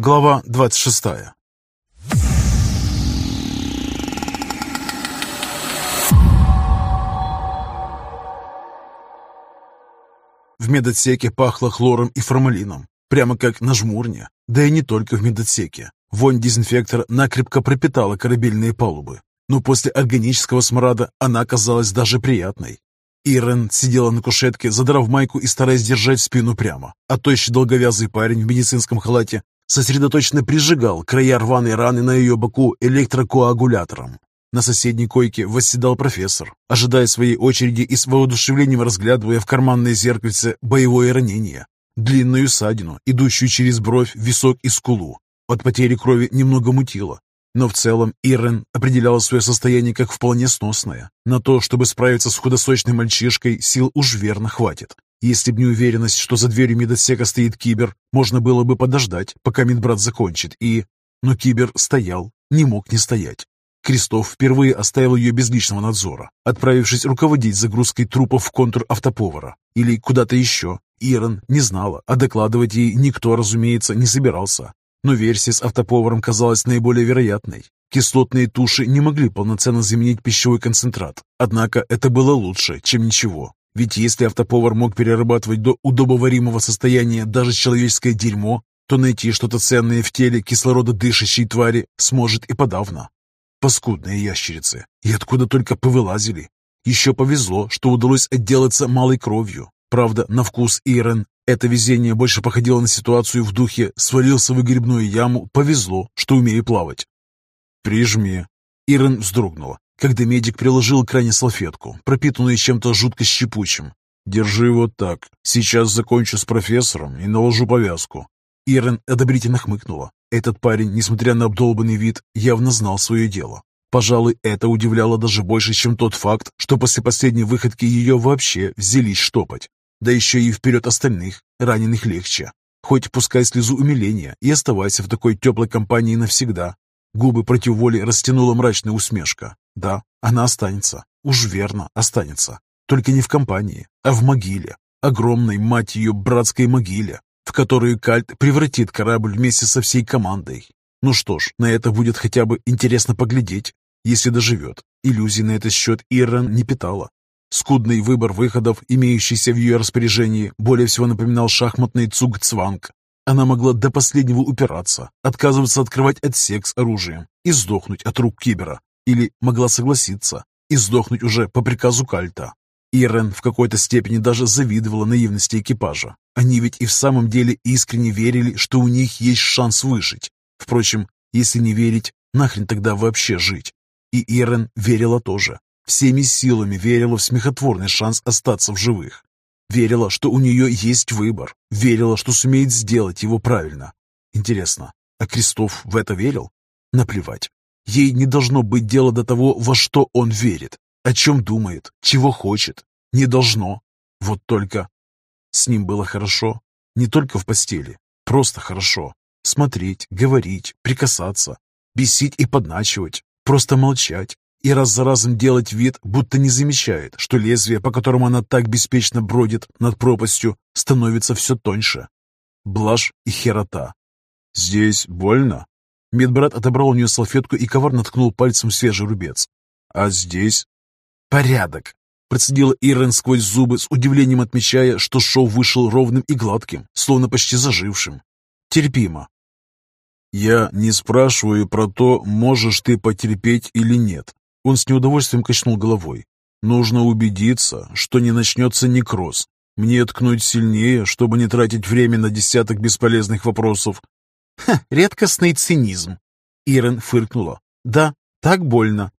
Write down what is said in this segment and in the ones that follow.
Глава 26 В медотсеке пахло хлором и формалином, прямо как на жмурне. Да и не только в медотсеке. Вонь дезинфектора накрепко пропитала корабельные палубы, но после органического смрада она казалась даже приятной. Ирен сидела на кушетке, задрав майку и стараясь держать спину прямо, а тощий долговязый парень в медицинском халате сосредоточенно прижигал края рваной раны на ее боку электрокоагулятором. На соседней койке восседал профессор, ожидая своей очереди и с воодушевлением разглядывая в карманное зеркальце боевое ранение, длинную ссадину, идущую через бровь, висок и скулу. От потери крови немного мутило, но в целом Ирен определяла свое состояние как вполне сносное. На то, чтобы справиться с худосочным мальчишкой, сил уж верно хватит. Если б не уверенность, что за дверью медотсека стоит кибер, можно было бы подождать, пока медбрат закончит, и... Но кибер стоял, не мог не стоять. Крестов впервые оставил ее без личного надзора, отправившись руководить загрузкой трупов в контур автоповара или куда-то еще. Ирон не знала, а докладывать ей никто, разумеется, не собирался. Но версия с автоповаром казалась наиболее вероятной. Кислотные туши не могли полноценно заменить пищевой концентрат, однако это было лучше, чем ничего. Ведь если автоповар мог перерабатывать до удобоваримого состояния даже человеческое дерьмо, то найти что-то ценное в теле кислорододышащей твари сможет и подавно. Паскудные ящерицы. И откуда только повылазили. Еще повезло, что удалось отделаться малой кровью. Правда, на вкус Ирен это везение больше походило на ситуацию в духе «свалился в выгребную яму, повезло, что умею плавать». «Прижми». Ирен вздрогнула, когда медик приложил к ране салфетку, пропитанную чем-то жутко щепучим. «Держи вот так. Сейчас закончу с профессором и наложу повязку». Ирен одобрительно хмыкнула. Этот парень, несмотря на обдолбанный вид, явно знал свое дело. Пожалуй, это удивляло даже больше, чем тот факт, что после последней выходки ее вообще взялись штопать. Да еще и вперед остальных, раненых легче. Хоть пускай слезу умиления и оставайся в такой теплой компании навсегда. Губы против воли растянула мрачная усмешка. Да, она останется. Уж верно, останется. Только не в компании, а в могиле. Огромной, мать ее, братской могиле, в которую Кальт превратит корабль вместе со всей командой. Ну что ж, на это будет хотя бы интересно поглядеть, если доживет. Иллюзий на этот счет Иран не питала. Скудный выбор выходов, имеющийся в ее распоряжении, более всего напоминал шахматный цуг-цванг. Она могла до последнего упираться, отказываться открывать отсек с оружием и сдохнуть от рук Кибера. Или могла согласиться и сдохнуть уже по приказу Кальта. Ирен в какой-то степени даже завидовала наивности экипажа. Они ведь и в самом деле искренне верили, что у них есть шанс выжить. Впрочем, если не верить, нахрен тогда вообще жить? И Ирен верила тоже. Всеми силами верила в смехотворный шанс остаться в живых. Верила, что у нее есть выбор. Верила, что сумеет сделать его правильно. Интересно, а Крестов в это верил? Наплевать. Ей не должно быть дела до того, во что он верит. О чем думает, чего хочет. Не должно. Вот только... С ним было хорошо. Не только в постели. Просто хорошо. Смотреть, говорить, прикасаться. Бесить и подначивать. Просто молчать. И раз за разом делать вид, будто не замечает, что лезвие, по которому она так беспечно бродит над пропастью, становится все тоньше. Блажь и херота. «Здесь больно?» Медбрат отобрал у нее салфетку и коварно ткнул пальцем свежий рубец. «А здесь?» «Порядок!» Процедила Ирен сквозь зубы, с удивлением отмечая, что шоу вышел ровным и гладким, словно почти зажившим. Терпимо. «Я не спрашиваю про то, можешь ты потерпеть или нет». Он с неудовольствием качнул головой. «Нужно убедиться, что не начнется некроз. Мне ткнуть сильнее, чтобы не тратить время на десяток бесполезных вопросов». «Ха, редкостный цинизм!» Ирен фыркнула. «Да, так больно.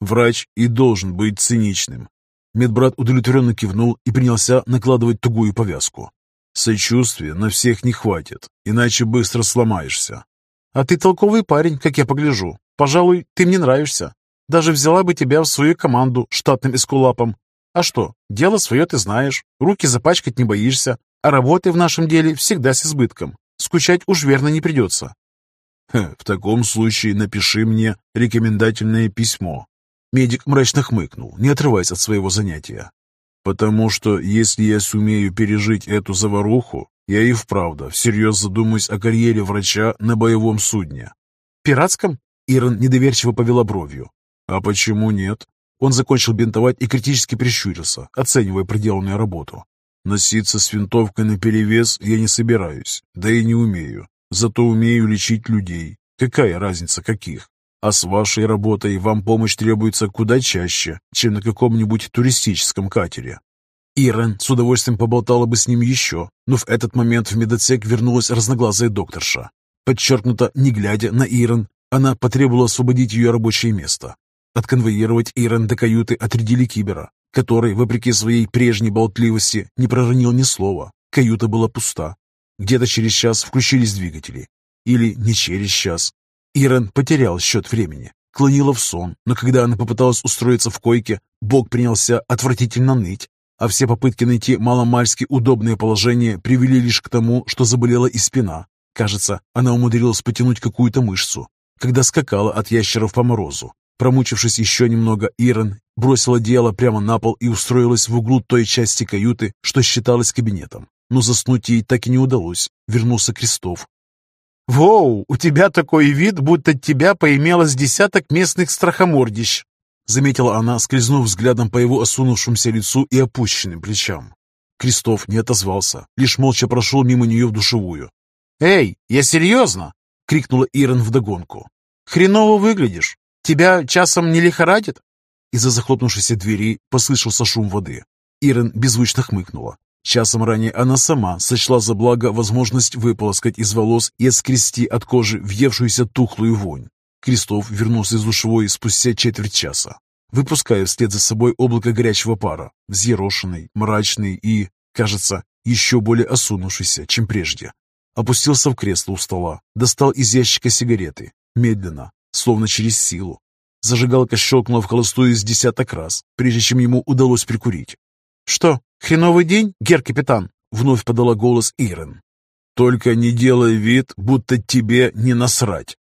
Врач и должен быть циничным. Медбрат удовлетворенно кивнул и принялся накладывать тугую повязку. Сочувствия на всех не хватит, иначе быстро сломаешься. А ты толковый парень, как я погляжу. Пожалуй, ты мне нравишься. Даже взяла бы тебя в свою команду штатным эскулапом. А что, дело свое ты знаешь, руки запачкать не боишься, а работы в нашем деле всегда с избытком. Скучать уж верно не придется. в таком случае напиши мне рекомендательное письмо. Медик мрачно хмыкнул, не отрываясь от своего занятия. «Потому что если я сумею пережить эту заваруху, Я и вправду всерьез задумаюсь о карьере врача на боевом судне. Пиратском? Ирон недоверчиво повела бровью. А почему нет? Он закончил бинтовать и критически прищурился, оценивая проделанную работу. Носиться с винтовкой наперевес я не собираюсь, да и не умею. Зато умею лечить людей. Какая разница, каких? А с вашей работой вам помощь требуется куда чаще, чем на каком-нибудь туристическом катере. Ирен с удовольствием поболтала бы с ним еще, но в этот момент в медотсек вернулась разноглазая докторша. Подчеркнуто, не глядя на Ирен, она потребовала освободить ее рабочее место. Отконвоировать Ирен до каюты отрядили Кибера, который, вопреки своей прежней болтливости, не проронил ни слова. Каюта была пуста. Где-то через час включились двигатели. Или не через час. Ирен потерял счет времени, клонила в сон, но когда она попыталась устроиться в койке, Бог принялся отвратительно ныть, а все попытки найти маломальски удобное положение привели лишь к тому, что заболела и спина. Кажется, она умудрилась потянуть какую-то мышцу, когда скакала от ящеров по морозу. Промучившись еще немного, Ирон бросила дело прямо на пол и устроилась в углу той части каюты, что считалось кабинетом. Но заснуть ей так и не удалось. Вернулся Крестов. «Воу, у тебя такой вид, будто тебя поимелось десяток местных страхомордищ!» Заметила она, скользнув взглядом по его осунувшемуся лицу и опущенным плечам. Крестов не отозвался, лишь молча прошел мимо нее в душевую. «Эй, я серьезно!» — крикнула Ирон вдогонку. «Хреново выглядишь. Тебя часом не лихорадит?» Из-за захлопнувшейся двери послышался шум воды. Ирон беззвучно хмыкнула. Часом ранее она сама сочла за благо возможность выполоскать из волос и отскрести от кожи въевшуюся тухлую вонь. Крестов вернулся из душевой спустя четверть часа, выпуская вслед за собой облако горячего пара, взъерошенный, мрачный и, кажется, еще более осунувшийся, чем прежде. Опустился в кресло у стола, достал из ящика сигареты, медленно, словно через силу. Зажигалка щелкнула в холостую с десяток раз, прежде чем ему удалось прикурить. «Что, хреновый день, гер-капитан?» — вновь подала голос Ирен. «Только не делай вид, будто тебе не насрать!»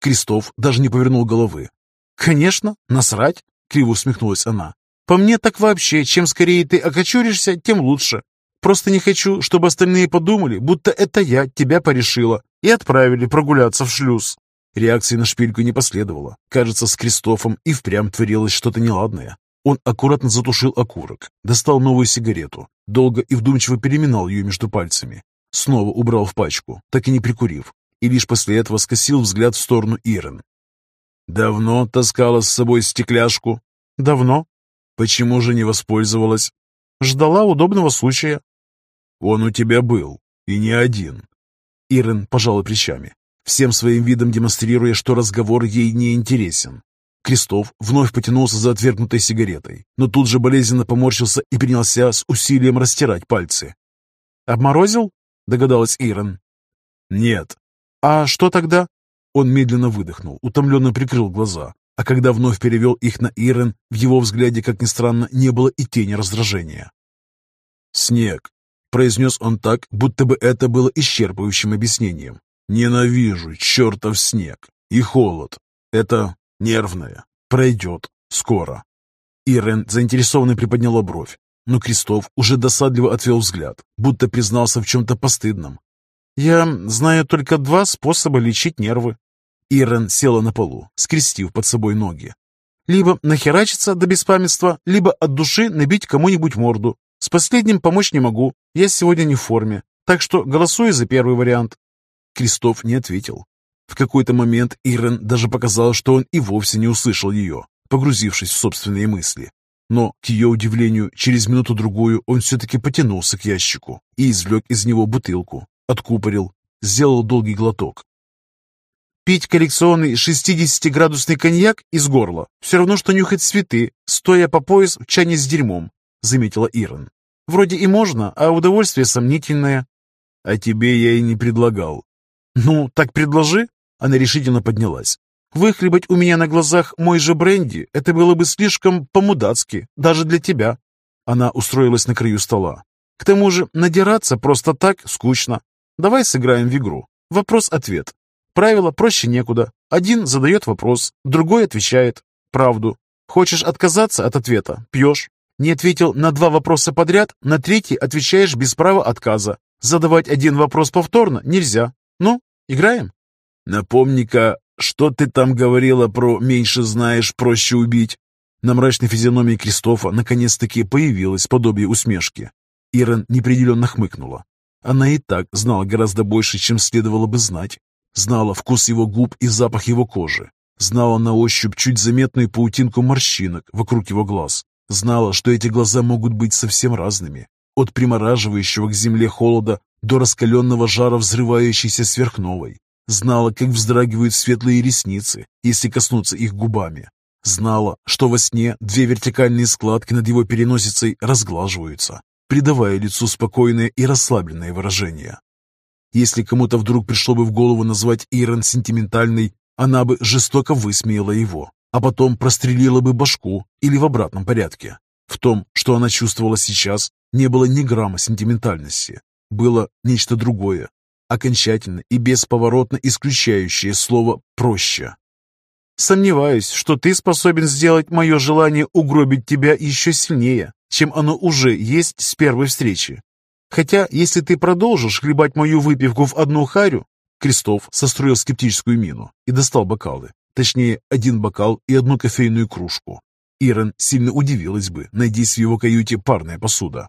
Крестов даже не повернул головы. «Конечно, насрать!» — криво усмехнулась она. «По мне так вообще, чем скорее ты окочуришься, тем лучше. Просто не хочу, чтобы остальные подумали, будто это я тебя порешила, и отправили прогуляться в шлюз». Реакции на шпильку не последовало. Кажется, с Кристофом и впрямь творилось что-то неладное. Он аккуратно затушил окурок, достал новую сигарету, долго и вдумчиво переминал ее между пальцами. Снова убрал в пачку, так и не прикурив, и лишь после этого скосил взгляд в сторону Ирен. «Давно таскала с собой стекляшку?» «Давно». «Почему же не воспользовалась?» «Ждала удобного случая». «Он у тебя был, и не один». Ирен пожала плечами, всем своим видом демонстрируя, что разговор ей не интересен. Крестов вновь потянулся за отвергнутой сигаретой, но тут же болезненно поморщился и принялся с усилием растирать пальцы. «Обморозил?» — догадалась Ирен. «Нет, «А что тогда?» Он медленно выдохнул, утомленно прикрыл глаза, а когда вновь перевел их на Ирен, в его взгляде, как ни странно, не было и тени раздражения. «Снег», — произнес он так, будто бы это было исчерпывающим объяснением. «Ненавижу чертов снег и холод. Это нервное. Пройдет. Скоро». Ирен заинтересованно приподняла бровь, но Крестов уже досадливо отвел взгляд, будто признался в чем-то постыдном, «Я знаю только два способа лечить нервы». Ирен села на полу, скрестив под собой ноги. «Либо нахерачиться до беспамятства, либо от души набить кому-нибудь морду. С последним помочь не могу, я сегодня не в форме, так что голосую за первый вариант». Крестов не ответил. В какой-то момент Ирен даже показал, что он и вовсе не услышал ее, погрузившись в собственные мысли. Но, к ее удивлению, через минуту-другую он все-таки потянулся к ящику и извлек из него бутылку, откупорил, сделал долгий глоток. Пить коллекционный 60-градусный коньяк из горла все равно, что нюхать цветы, стоя по пояс в чане с дерьмом, заметила Ирон. Вроде и можно, а удовольствие сомнительное. А тебе я и не предлагал. Ну, так предложи. Она решительно поднялась. Выхлебать у меня на глазах мой же бренди, это было бы слишком по-мудацки, даже для тебя. Она устроилась на краю стола. К тому же надираться просто так скучно. Давай сыграем в игру. Вопрос-ответ. Правило проще некуда. Один задает вопрос, другой отвечает. Правду. Хочешь отказаться от ответа? Пьешь. Не ответил на два вопроса подряд, на третий отвечаешь без права отказа. Задавать один вопрос повторно нельзя. Ну, играем? Напомни-ка, что ты там говорила про «меньше знаешь, проще убить»? На мрачной физиономии Кристофа наконец-таки появилось подобие усмешки. Ирен неопределенно хмыкнула. Она и так знала гораздо больше, чем следовало бы знать. Знала вкус его губ и запах его кожи. Знала на ощупь чуть заметную паутинку морщинок вокруг его глаз. Знала, что эти глаза могут быть совсем разными. От примораживающего к земле холода до раскаленного жара взрывающейся сверхновой. Знала, как вздрагивают светлые ресницы, если коснуться их губами. Знала, что во сне две вертикальные складки над его переносицей разглаживаются, придавая лицу спокойное и расслабленное выражение. Если кому-то вдруг пришло бы в голову назвать Ирон сентиментальной, она бы жестоко высмеяла его, а потом прострелила бы башку или в обратном порядке. В том, что она чувствовала сейчас, не было ни грамма сентиментальности. Было нечто другое, окончательно и бесповоротно исключающее слово «проще». Сомневаюсь, что ты способен сделать мое желание угробить тебя еще сильнее, чем оно уже есть с первой встречи. Хотя, если ты продолжишь хлебать мою выпивку в одну харю...» Крестов состроил скептическую мину и достал бокалы. Точнее, один бокал и одну кофейную кружку. Ирен сильно удивилась бы, найдись в его каюте парная посуда.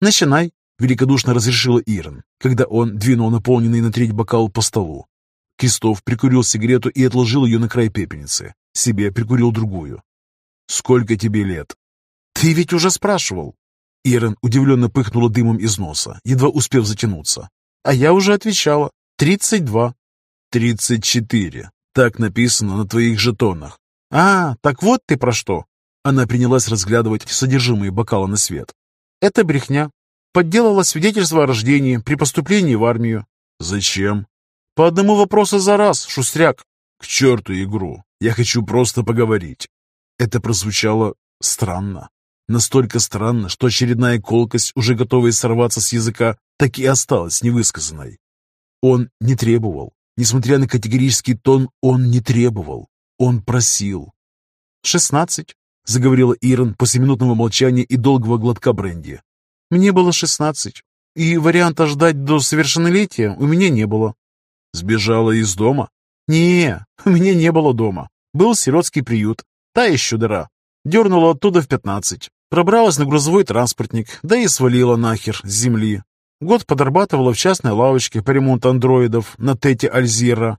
«Начинай», — великодушно разрешила Ирен, когда он двинул наполненный на треть бокал по столу. Крестов прикурил сигарету и отложил ее на край пепельницы. Себе прикурил другую. «Сколько тебе лет?» «Ты ведь уже спрашивал». Ирен удивленно пыхнула дымом из носа, едва успев затянуться. «А я уже отвечала. Тридцать два». «Тридцать четыре. Так написано на твоих жетонах». «А, так вот ты про что». Она принялась разглядывать содержимое бокала на свет. «Это брехня. Подделала свидетельство о рождении при поступлении в армию». «Зачем?» По одному вопросу за раз, шустряк. К черту игру. Я хочу просто поговорить. Это прозвучало странно. Настолько странно, что очередная колкость, уже готовая сорваться с языка, так и осталась невысказанной. Он не требовал. Несмотря на категорический тон, он не требовал. Он просил. «Шестнадцать», — заговорила Ирон после минутного молчания и долгого глотка бренди. «Мне было шестнадцать, и варианта ждать до совершеннолетия у меня не было. Сбежала из дома? Не, у меня не было дома. Был сиротский приют. Та еще дыра. Дернула оттуда в пятнадцать. Пробралась на грузовой транспортник, да и свалила нахер с земли. Год подрабатывала в частной лавочке по ремонту андроидов на Тете Альзира.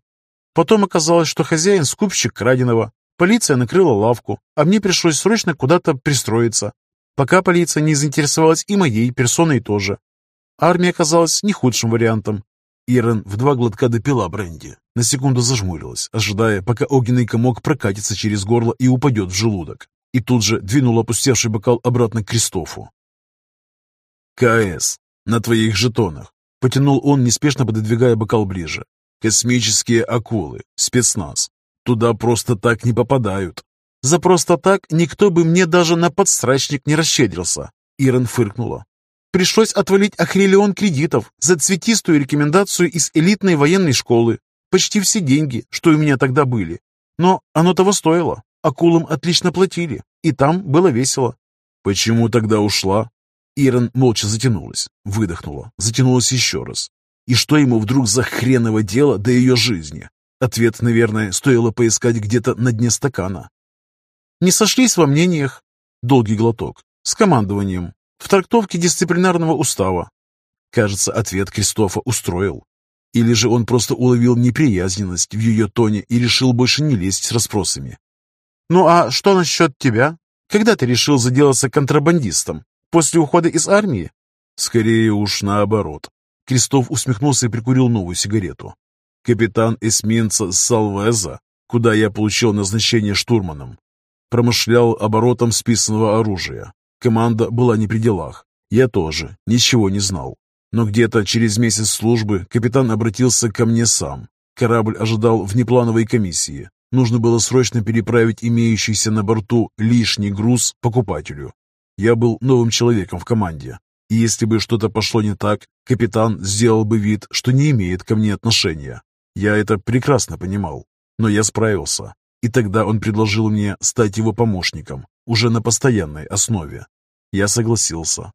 Потом оказалось, что хозяин скупщик краденого. Полиция накрыла лавку, а мне пришлось срочно куда-то пристроиться. Пока полиция не заинтересовалась и моей персоной тоже. Армия оказалась не худшим вариантом. Ирен в два глотка допила бренди. На секунду зажмурилась, ожидая, пока огненный комок прокатится через горло и упадет в желудок. И тут же двинула опустевший бокал обратно к Кристофу. «КС, на твоих жетонах!» Потянул он, неспешно пододвигая бокал ближе. «Космические акулы, спецназ. Туда просто так не попадают». «За просто так никто бы мне даже на подстрачник не расщедрился!» Ирен фыркнула. Пришлось отвалить охрелион кредитов за цветистую рекомендацию из элитной военной школы. Почти все деньги, что у меня тогда были. Но оно того стоило. Акулам отлично платили, и там было весело. Почему тогда ушла? Ирон молча затянулась, выдохнула, затянулась еще раз. И что ему вдруг за хреново дело до ее жизни? Ответ, наверное, стоило поискать где-то на дне стакана. Не сошлись во мнениях. Долгий глоток. С командованием в трактовке дисциплинарного устава. Кажется, ответ Кристофа устроил. Или же он просто уловил неприязненность в ее тоне и решил больше не лезть с расспросами. «Ну а что насчет тебя? Когда ты решил заделаться контрабандистом? После ухода из армии?» «Скорее уж наоборот». Крестов усмехнулся и прикурил новую сигарету. «Капитан эсминца Салвеза, куда я получил назначение штурманом, промышлял оборотом списанного оружия, Команда была не при делах. Я тоже ничего не знал. Но где-то через месяц службы капитан обратился ко мне сам. Корабль ожидал внеплановой комиссии. Нужно было срочно переправить имеющийся на борту лишний груз покупателю. Я был новым человеком в команде. И если бы что-то пошло не так, капитан сделал бы вид, что не имеет ко мне отношения. Я это прекрасно понимал. Но я справился. И тогда он предложил мне стать его помощником уже на постоянной основе. Я согласился.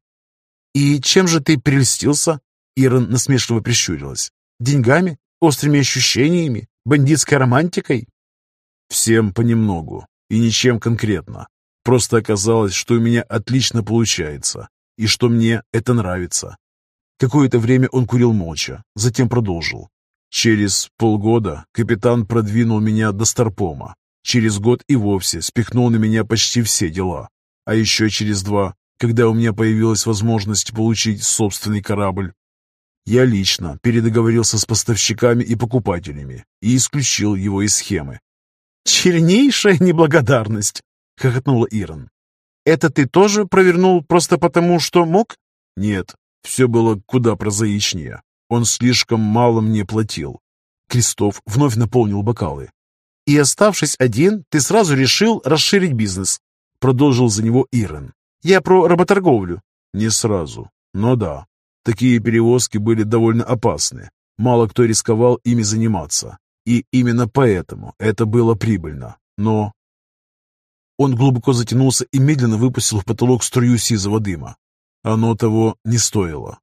«И чем же ты прельстился?» Ирон насмешливо прищурилась. «Деньгами? Острыми ощущениями? Бандитской романтикой?» «Всем понемногу. И ничем конкретно. Просто оказалось, что у меня отлично получается. И что мне это нравится». Какое-то время он курил молча, затем продолжил. Через полгода капитан продвинул меня до Старпома. Через год и вовсе спихнул на меня почти все дела. А еще через два, когда у меня появилась возможность получить собственный корабль, я лично передоговорился с поставщиками и покупателями и исключил его из схемы. «Чернейшая неблагодарность!» — хохотнула Ирон. «Это ты тоже провернул просто потому, что мог?» «Нет, все было куда прозаичнее. Он слишком мало мне платил. Крестов вновь наполнил бокалы. «И оставшись один, ты сразу решил расширить бизнес», — продолжил за него Ирен. «Я про работорговлю». «Не сразу, но да. Такие перевозки были довольно опасны. Мало кто рисковал ими заниматься. И именно поэтому это было прибыльно. Но...» Он глубоко затянулся и медленно выпустил в потолок струю сизого дыма. Оно того не стоило.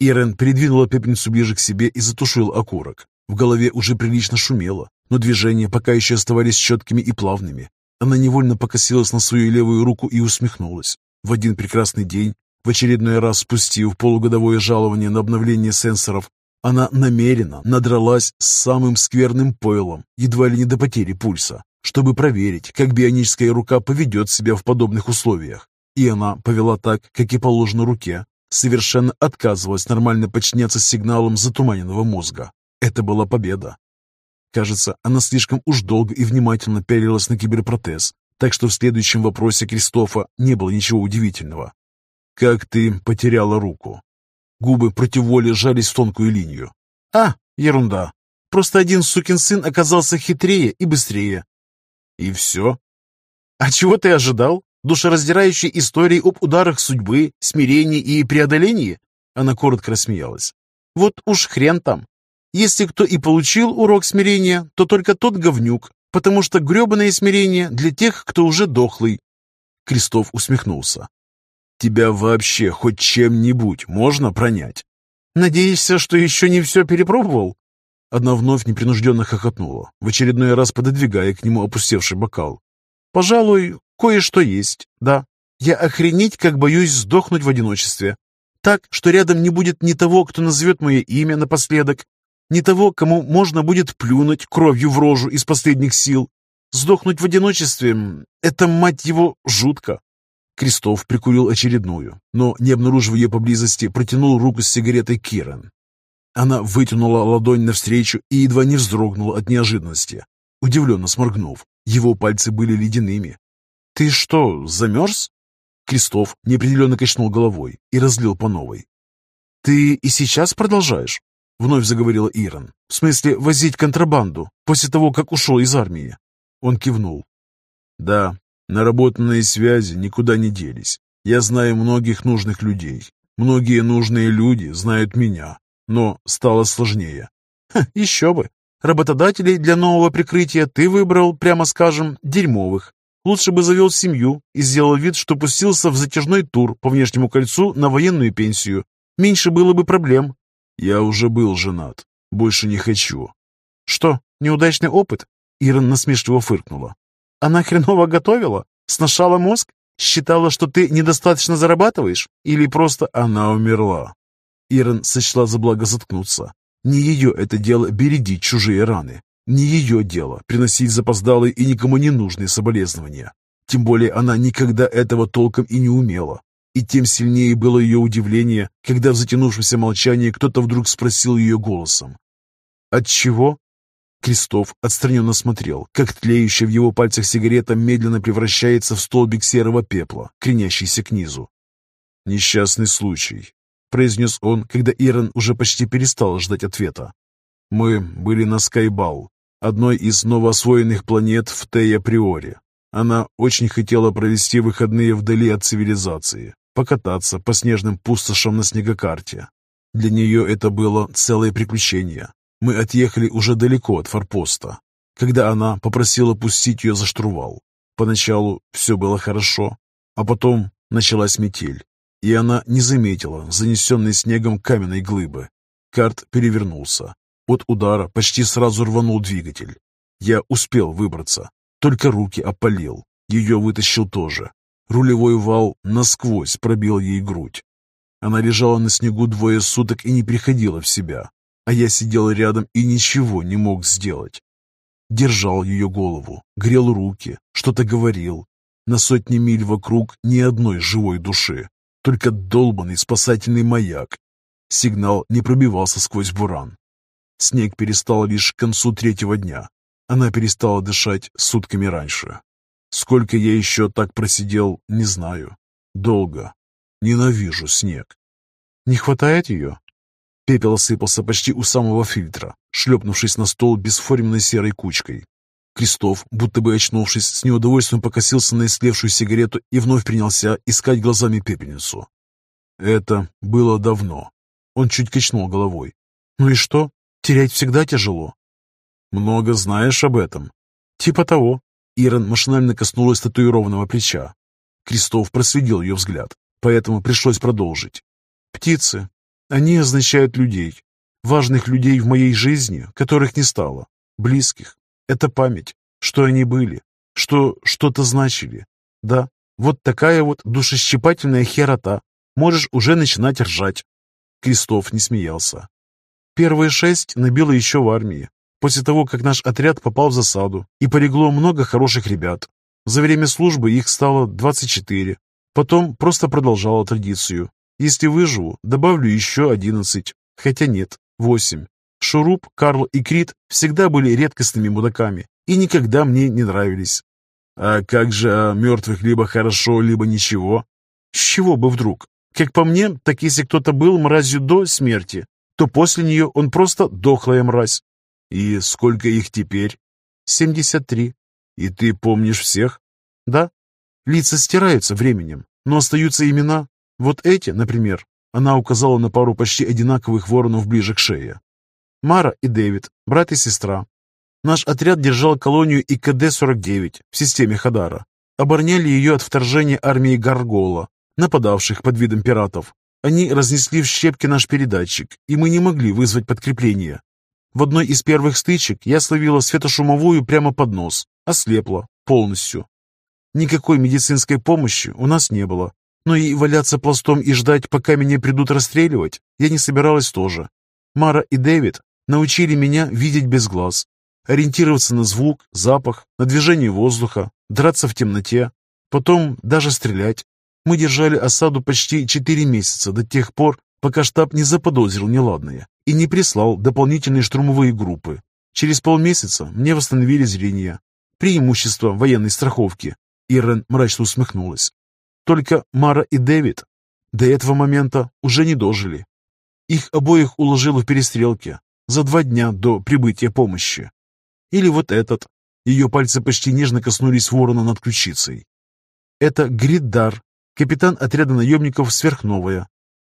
Ирен передвинула пепельницу ближе к себе и затушила окурок. В голове уже прилично шумело, но движения пока еще оставались четкими и плавными. Она невольно покосилась на свою левую руку и усмехнулась. В один прекрасный день, в очередной раз спустив полугодовое жалование на обновление сенсоров, она намеренно надралась с самым скверным пойлом, едва ли не до потери пульса, чтобы проверить, как бионическая рука поведет себя в подобных условиях. И она повела так, как и положено руке, совершенно отказывалась нормально подчиняться сигналам затуманенного мозга. Это была победа. Кажется, она слишком уж долго и внимательно пялилась на киберпротез, так что в следующем вопросе Кристофа не было ничего удивительного. «Как ты потеряла руку?» Губы против воли сжались в тонкую линию. «А, ерунда. Просто один сукин сын оказался хитрее и быстрее». «И все?» «А чего ты ожидал? Душераздирающей истории об ударах судьбы, смирении и преодолении?» Она коротко рассмеялась. «Вот уж хрен там. Если кто и получил урок смирения, то только тот говнюк, потому что гребаное смирение для тех, кто уже дохлый». Крестов усмехнулся. «Тебя вообще хоть чем-нибудь можно пронять?» «Надеешься, что еще не все перепробовал?» Одна вновь непринужденно хохотнула, в очередной раз пододвигая к нему опустевший бокал. «Пожалуй, Кое-что есть, да. Я охренеть, как боюсь сдохнуть в одиночестве. Так, что рядом не будет ни того, кто назовет мое имя напоследок, ни того, кому можно будет плюнуть кровью в рожу из последних сил. Сдохнуть в одиночестве — это, мать его, жутко. Крестов прикурил очередную, но, не обнаружив ее поблизости, протянул руку с сигаретой Кирен. Она вытянула ладонь навстречу и едва не вздрогнула от неожиданности. Удивленно сморгнув, его пальцы были ледяными, «Ты что, замерз?» Крестов неопределенно качнул головой и разлил по новой. «Ты и сейчас продолжаешь?» Вновь заговорила Ирон. «В смысле, возить контрабанду после того, как ушел из армии?» Он кивнул. «Да, наработанные связи никуда не делись. Я знаю многих нужных людей. Многие нужные люди знают меня, но стало сложнее». Ха, «Еще бы! Работодателей для нового прикрытия ты выбрал, прямо скажем, дерьмовых. Лучше бы завел семью и сделал вид, что пустился в затяжной тур по внешнему кольцу на военную пенсию. Меньше было бы проблем. Я уже был женат. Больше не хочу. Что, неудачный опыт? Ирон насмешливо фыркнула. Она хреново готовила? Сношала мозг? Считала, что ты недостаточно зарабатываешь? Или просто она умерла? Ирон сочла за благо заткнуться. Не ее это дело бередить чужие раны. Не ее дело приносить запоздалые и никому не нужные соболезнования. Тем более она никогда этого толком и не умела. И тем сильнее было ее удивление, когда в затянувшемся молчании кто-то вдруг спросил ее голосом. «От чего?» Крестов отстраненно смотрел, как тлеющая в его пальцах сигарета медленно превращается в столбик серого пепла, кренящийся к низу. «Несчастный случай», — произнес он, когда Ирон уже почти перестал ждать ответа. «Мы были на Скайбал, одной из новоосвоенных планет в Тея-Приоре. Она очень хотела провести выходные вдали от цивилизации, покататься по снежным пустошам на снегокарте. Для нее это было целое приключение. Мы отъехали уже далеко от форпоста, когда она попросила пустить ее за штурвал. Поначалу все было хорошо, а потом началась метель. и она не заметила занесенной снегом каменной глыбы. Карт перевернулся. От удара почти сразу рванул двигатель. Я успел выбраться, только руки опалил. Ее вытащил тоже. Рулевой вал насквозь пробил ей грудь. Она лежала на снегу двое суток и не приходила в себя, а я сидел рядом и ничего не мог сделать. Держал ее голову, грел руки, что-то говорил. На сотни миль вокруг ни одной живой души, только долбанный спасательный маяк. Сигнал не пробивался сквозь буран. Снег перестал лишь к концу третьего дня. Она перестала дышать сутками раньше. Сколько я еще так просидел, не знаю. Долго. Ненавижу снег. Не хватает ее? Пепел осыпался почти у самого фильтра, шлепнувшись на стол бесформенной серой кучкой. Крестов, будто бы очнувшись, с неудовольствием покосился на истлевшую сигарету и вновь принялся искать глазами пепельницу. Это было давно. Он чуть качнул головой. «Ну и что? Терять всегда тяжело». «Много знаешь об этом?» «Типа того». Ирон машинально коснулась татуированного плеча. Крестов проследил ее взгляд, поэтому пришлось продолжить. «Птицы. Они означают людей. Важных людей в моей жизни, которых не стало. Близких. Это память. Что они были. Что что-то значили. Да, вот такая вот душещипательная херота. Можешь уже начинать ржать». Крестов не смеялся. Первые шесть набило еще в армии, после того, как наш отряд попал в засаду, и полегло много хороших ребят. За время службы их стало 24. Потом просто продолжала традицию. Если выживу, добавлю еще 11. Хотя нет, 8. Шуруп, Карл и Крит всегда были редкостными мудаками и никогда мне не нравились. А как же о мертвых либо хорошо, либо ничего? С чего бы вдруг? Как по мне, так если кто-то был мразью до смерти, то после нее он просто дохлая мразь. И сколько их теперь? Семьдесят три. И ты помнишь всех? Да. Лица стираются временем, но остаются имена. Вот эти, например. Она указала на пару почти одинаковых воронов ближе к шее. Мара и Дэвид, брат и сестра. Наш отряд держал колонию ИКД-49 в системе Хадара. Обороняли ее от вторжения армии Гаргола, нападавших под видом пиратов. Они разнесли в щепки наш передатчик, и мы не могли вызвать подкрепление. В одной из первых стычек я словила светошумовую прямо под нос, ослепла полностью. Никакой медицинской помощи у нас не было, но и валяться пластом и ждать, пока меня придут расстреливать, я не собиралась тоже. Мара и Дэвид научили меня видеть без глаз, ориентироваться на звук, запах, на движение воздуха, драться в темноте, потом даже стрелять. Мы держали осаду почти четыре месяца до тех пор, пока штаб не заподозрил неладное и не прислал дополнительные штурмовые группы. Через полмесяца мне восстановили зрение. Преимущество военной страховки. Ирен мрачно усмехнулась. Только Мара и Дэвид до этого момента уже не дожили. Их обоих уложило в перестрелке за два дня до прибытия помощи. Или вот этот. Ее пальцы почти нежно коснулись ворона над ключицей. Это Гриддар, капитан отряда наемников «Сверхновая».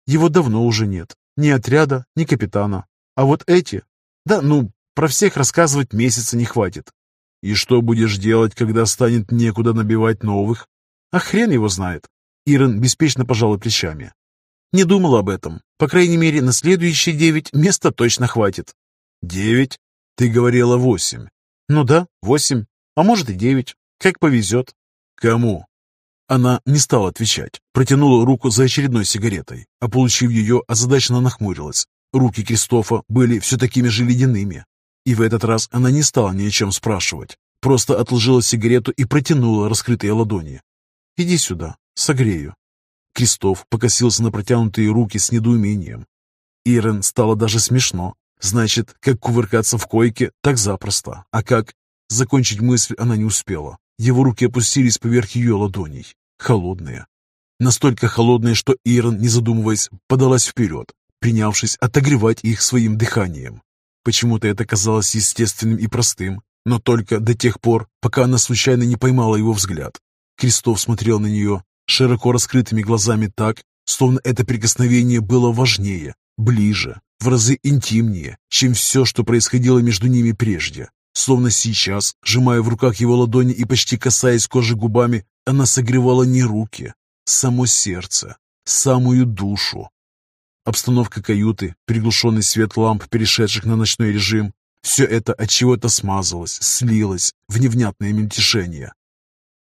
Его давно уже нет. Ни отряда, ни капитана. А вот эти... Да, ну, про всех рассказывать месяца не хватит. И что будешь делать, когда станет некуда набивать новых? А хрен его знает. Ирен беспечно пожала плечами. Не думал об этом. По крайней мере, на следующие девять места точно хватит. Девять? Ты говорила восемь. Ну да, восемь. А может и девять. Как повезет. Кому? Она не стала отвечать, протянула руку за очередной сигаретой, а получив ее, озадаченно нахмурилась. Руки Кристофа были все такими же ледяными. И в этот раз она не стала ни о чем спрашивать, просто отложила сигарету и протянула раскрытые ладони. «Иди сюда, согрею». Кристоф покосился на протянутые руки с недоумением. Ирен стало даже смешно. Значит, как кувыркаться в койке, так запросто. А как... Закончить мысль она не успела. Его руки опустились поверх ее ладоней, холодные. Настолько холодные, что Ирон, не задумываясь, подалась вперед, принявшись отогревать их своим дыханием. Почему-то это казалось естественным и простым, но только до тех пор, пока она случайно не поймала его взгляд. Крестов смотрел на нее широко раскрытыми глазами так, словно это прикосновение было важнее, ближе, в разы интимнее, чем все, что происходило между ними прежде. Словно сейчас, сжимая в руках его ладони и почти касаясь кожи губами, она согревала не руки, само сердце. самую душу. Обстановка каюты, приглушенный свет ламп, перешедших на ночной режим, все это от чего-то смазалось, слилось в невнятное мельтешение.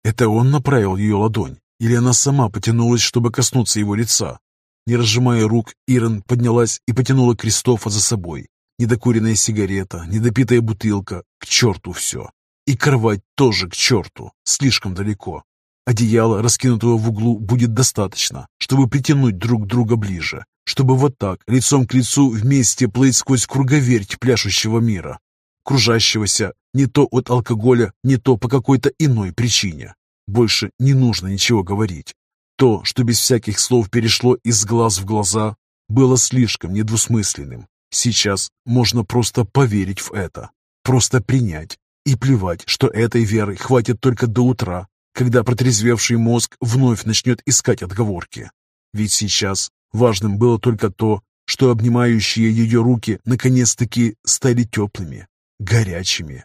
Это он направил ее ладонь, или она сама потянулась, чтобы коснуться его лица? Не разжимая рук, Ирен поднялась и потянула Кристофа за собой. Недокуренная сигарета, недопитая бутылка, к черту все. И кровать тоже к черту, слишком далеко. Одеяло, раскинутого в углу, будет достаточно, чтобы притянуть друг друга ближе, чтобы вот так, лицом к лицу, вместе плыть сквозь круговерть пляшущего мира, кружащегося не то от алкоголя, не то по какой-то иной причине. Больше не нужно ничего говорить. То, что без всяких слов перешло из глаз в глаза, было слишком недвусмысленным. Сейчас можно просто поверить в это, просто принять и плевать, что этой веры хватит только до утра, когда протрезвевший мозг вновь начнет искать отговорки. Ведь сейчас Важным было только то, что обнимающие ее руки наконец-таки стали теплыми, горячими.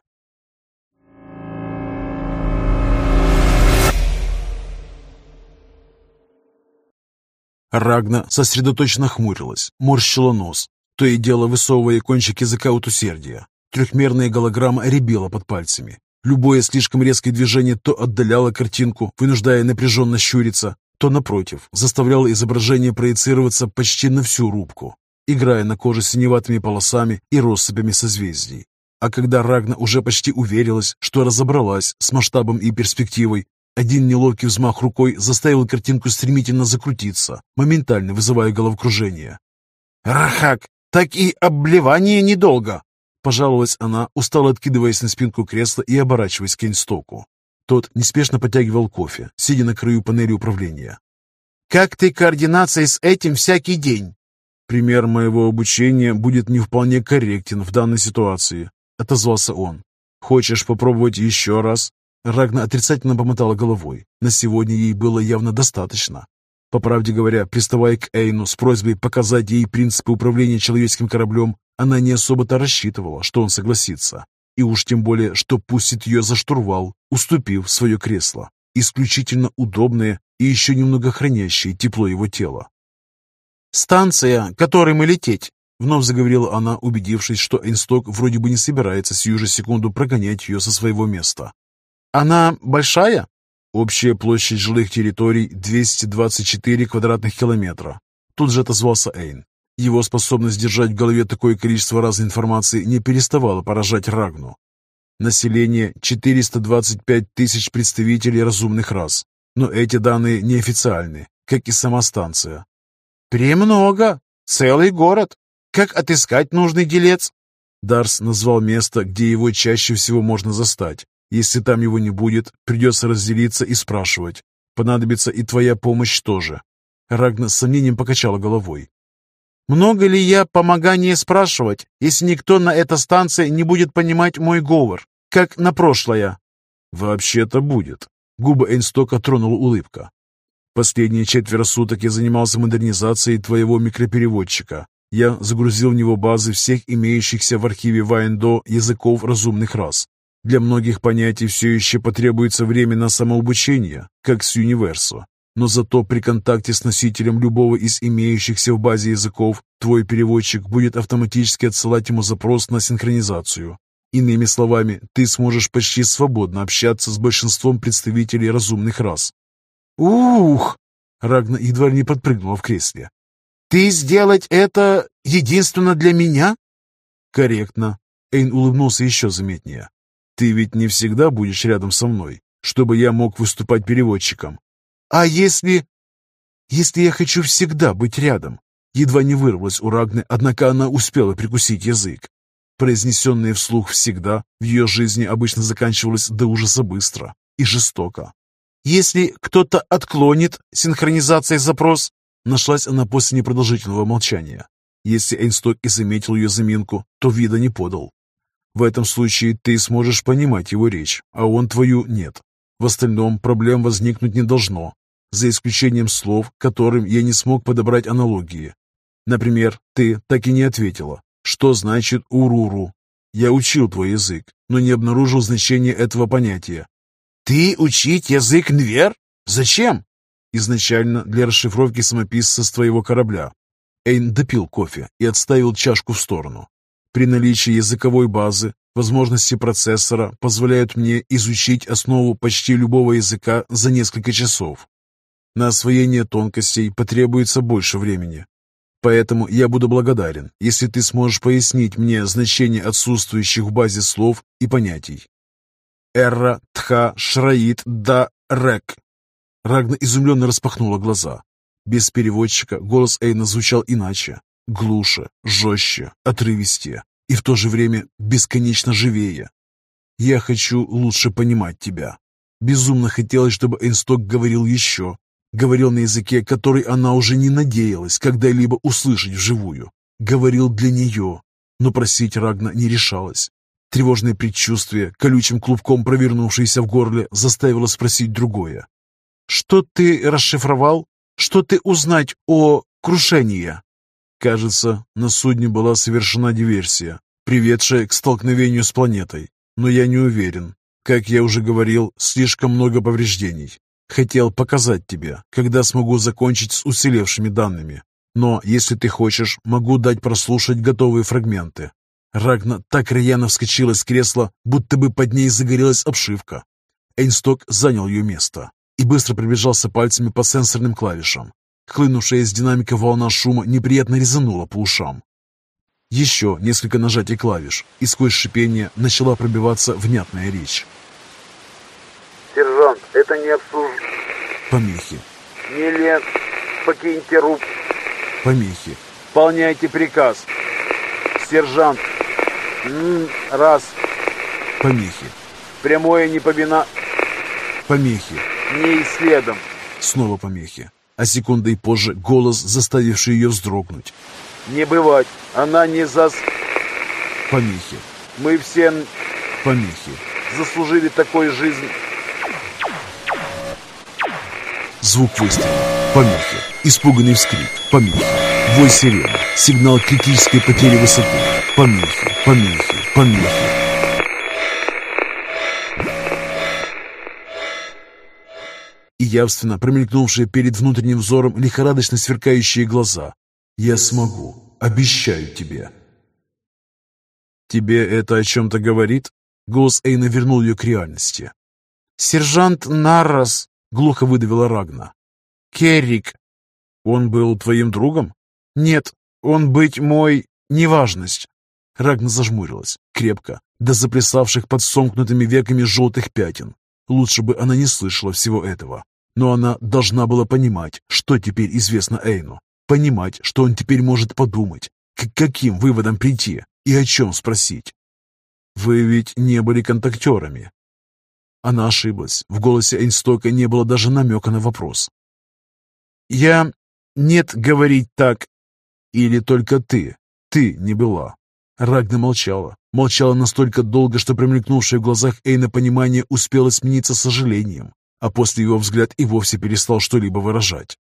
Рагна сосредоточенно хмурилась, морщила нос, то и дело высовывая кончик языка от усердия. Трехмерная голограмма рябила под пальцами. Любое слишком резкое движение то отдаляло картинку, вынуждая напряженно щуриться, то, напротив, заставляло изображение проецироваться почти на всю рубку, играя на коже синеватыми полосами и россыпями созвездий. А когда Рагна уже почти уверилась, что разобралась с масштабом и перспективой, один неловкий взмах рукой заставил картинку стремительно закрутиться, моментально вызывая головокружение. «Рахак, так и обливание недолго!» Пожаловалась она, устало откидываясь на спинку кресла и оборачиваясь к Эйнстоку. Тот неспешно подтягивал кофе, сидя на краю панели управления. «Как ты координацией с этим всякий день?» «Пример моего обучения будет не вполне корректен в данной ситуации», — отозвался он. «Хочешь попробовать еще раз?» Рагна отрицательно помотала головой. На сегодня ей было явно достаточно. По правде говоря, приставая к Эйну с просьбой показать ей принципы управления человеческим кораблем, она не особо-то рассчитывала, что он согласится. И уж тем более, что пустит ее за штурвал, уступив свое кресло, исключительно удобное и еще немного хранящее тепло его тела. «Станция, которой мы лететь!» Вновь заговорила она, убедившись, что Эйнсток вроде бы не собирается сию же секунду прогонять ее со своего места. «Она большая?» Общая площадь жилых территорий 224 квадратных километра. Тут же отозвался Эйн. Его способность держать в голове такое количество разной информации не переставала поражать Рагну. Население 425 тысяч представителей разумных рас, но эти данные неофициальны, как и сама станция. «Премного! Целый город! Как отыскать нужный делец?» Дарс назвал место, где его чаще всего можно застать. Если там его не будет, придется разделиться и спрашивать. Понадобится и твоя помощь тоже. Рагна с сомнением покачала головой. Много ли я помогание спрашивать, если никто на этой станции не будет понимать мой говор, как на прошлое? Вообще-то будет. Губы Эйнстока тронула улыбка. Последние четверо суток я занимался модернизацией твоего микропереводчика. Я загрузил в него базы всех имеющихся в архиве Вайндо языков разумных рас. Для многих понятий все еще потребуется время на самообучение, как с Юниверсо. Но зато при контакте с носителем любого из имеющихся в базе языков твой переводчик будет автоматически отсылать ему запрос на синхронизацию. Иными словами, ты сможешь почти свободно общаться с большинством представителей разумных рас. «Ух!» Рагна едва не подпрыгнула в кресле. «Ты сделать это единственно для меня?» «Корректно». Эйн улыбнулся еще заметнее. «Ты ведь не всегда будешь рядом со мной, чтобы я мог выступать переводчиком. «А если...» «Если я хочу всегда быть рядом?» Едва не вырвалась у Рагны, однако она успела прикусить язык. Произнесенное вслух «всегда» в ее жизни обычно заканчивалось до ужаса быстро и жестоко. «Если кто-то отклонит синхронизацией запрос...» Нашлась она после непродолжительного молчания. Если Эйнсток и заметил ее заминку, то вида не подал. В этом случае ты сможешь понимать его речь, а он твою нет. В остальном проблем возникнуть не должно за исключением слов, которым я не смог подобрать аналогии. Например, ты так и не ответила, что значит «уруру». Я учил твой язык, но не обнаружил значения этого понятия. «Ты учить язык Нвер? Зачем?» изначально для расшифровки самописца с твоего корабля. Эйн допил кофе и отставил чашку в сторону. При наличии языковой базы, возможности процессора позволяют мне изучить основу почти любого языка за несколько часов. На освоение тонкостей потребуется больше времени. Поэтому я буду благодарен, если ты сможешь пояснить мне значение отсутствующих в базе слов и понятий. Эрра, Тха, Шраит, Да, Рек. Рагна изумленно распахнула глаза. Без переводчика голос Эйна звучал иначе, глуше, жестче, отрывистее и в то же время бесконечно живее. «Я хочу лучше понимать тебя». Безумно хотелось, чтобы Эйнсток говорил еще, Говорил на языке, который она уже не надеялась когда-либо услышать вживую. Говорил для нее, но просить Рагна не решалась. Тревожное предчувствие, колючим клубком провернувшееся в горле, заставило спросить другое. «Что ты расшифровал? Что ты узнать о крушении?» Кажется, на судне была совершена диверсия, приведшая к столкновению с планетой. Но я не уверен. Как я уже говорил, слишком много повреждений. Хотел показать тебе, когда смогу закончить с уцелевшими данными. Но, если ты хочешь, могу дать прослушать готовые фрагменты». Рагна так рьяно вскочила с кресла, будто бы под ней загорелась обшивка. Эйнсток занял ее место и быстро пробежался пальцами по сенсорным клавишам. Хлынувшая из динамика волна шума неприятно резанула по ушам. Еще несколько нажатий клавиш, и сквозь шипение начала пробиваться внятная речь. Сержант, это не обсуж... Помехи. Не лен. Покиньте руб. Помехи. Выполняйте приказ. Сержант. М раз. Помехи. Прямое не побина... Помехи. Не и следом. Снова помехи. А секундой позже голос, заставивший ее вздрогнуть. Не бывать. Она не зас... Помехи. Мы все... Помехи. Заслужили такой жизнь... Звук выстрела. Помехи. Испуганный вскрик. Помехи. Вой сирены. Сигнал критической потери высоты. Помехи. Помехи. Помехи. Явственно промелькнувшие перед внутренним взором лихорадочно сверкающие глаза. «Я смогу. Обещаю тебе». «Тебе это о чем-то говорит?» Голос Эйна вернул ее к реальности. «Сержант Наррос!» Глухо выдавила Рагна. «Керрик!» «Он был твоим другом?» «Нет, он быть мой... неважность!» Рагна зажмурилась, крепко, до заплясавших под сомкнутыми веками желтых пятен. Лучше бы она не слышала всего этого. Но она должна была понимать, что теперь известно Эйну. Понимать, что он теперь может подумать, к каким выводам прийти и о чем спросить. «Вы ведь не были контактерами?» Она ошиблась. В голосе Эйнстока не было даже намека на вопрос. «Я... нет говорить так...» «Или только ты? Ты не была?» Рагна молчала. Молчала настолько долго, что промелькнувшее в глазах Эйна понимание успело смениться сожалением, а после его взгляд и вовсе перестал что-либо выражать.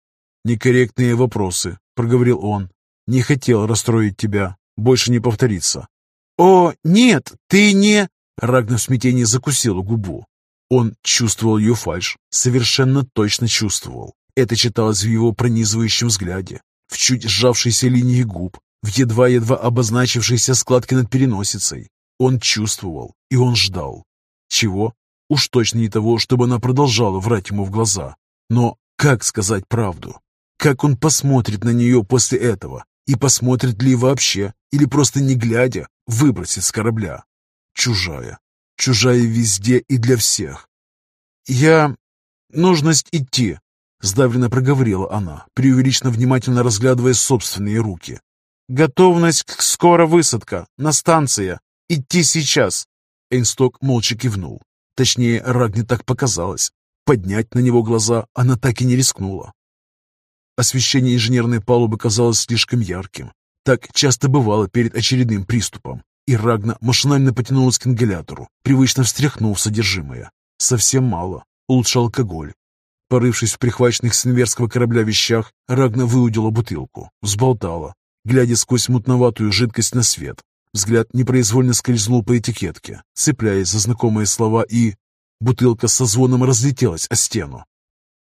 «Некорректные вопросы», — проговорил он. «Не хотел расстроить тебя. Больше не повторится». «О, нет, ты не...» Рагна в смятении закусила губу. Он чувствовал ее фальшь, совершенно точно чувствовал. Это читалось в его пронизывающем взгляде, в чуть сжавшейся линии губ, в едва-едва обозначившейся складке над переносицей. Он чувствовал, и он ждал. Чего? Уж точно не того, чтобы она продолжала врать ему в глаза. Но как сказать правду? Как он посмотрит на нее после этого? И посмотрит ли вообще, или просто не глядя, выбросит с корабля? Чужая, чужая везде и для всех. «Я... нужность идти», — сдавленно проговорила она, преувеличенно внимательно разглядывая собственные руки. «Готовность к скоро высадка, на станция. Идти сейчас». Эйнсток молча кивнул. Точнее, Рагне так показалось. Поднять на него глаза она так и не рискнула. Освещение инженерной палубы казалось слишком ярким. Так часто бывало перед очередным приступом. И Рагна машинально потянулась к ингалятору, привычно встряхнув содержимое. Совсем мало. Лучше алкоголь. Порывшись в прихваченных с инверского корабля вещах, Рагна выудила бутылку, взболтала, глядя сквозь мутноватую жидкость на свет. Взгляд непроизвольно скользнул по этикетке, цепляясь за знакомые слова и... Бутылка со звоном разлетелась о стену.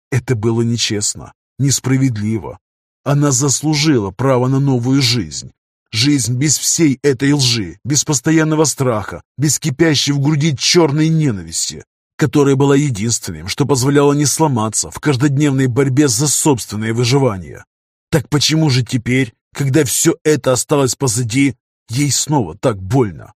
Это было нечестно, несправедливо. Она заслужила право на новую жизнь. Жизнь без всей этой лжи, без постоянного страха, без кипящей в груди черной ненависти, которая была единственным, что позволяло не сломаться в каждодневной борьбе за собственное выживание. Так почему же теперь, когда все это осталось позади, ей снова так больно?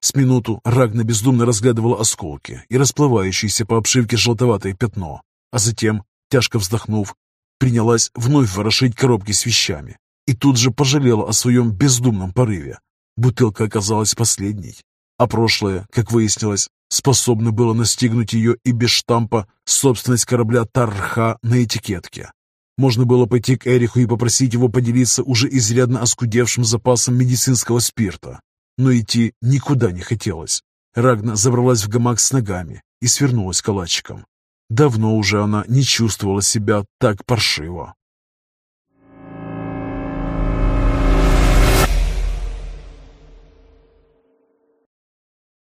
С минуту Рагна бездумно разглядывала осколки и расплывающееся по обшивке желтоватое пятно, а затем, тяжко вздохнув, принялась вновь ворошить коробки с вещами и тут же пожалела о своем бездумном порыве. Бутылка оказалась последней, а прошлое, как выяснилось, способно было настигнуть ее и без штампа собственность корабля Тарха на этикетке. Можно было пойти к Эриху и попросить его поделиться уже изрядно оскудевшим запасом медицинского спирта, но идти никуда не хотелось. Рагна забралась в гамак с ногами и свернулась калачиком. Давно уже она не чувствовала себя так паршиво.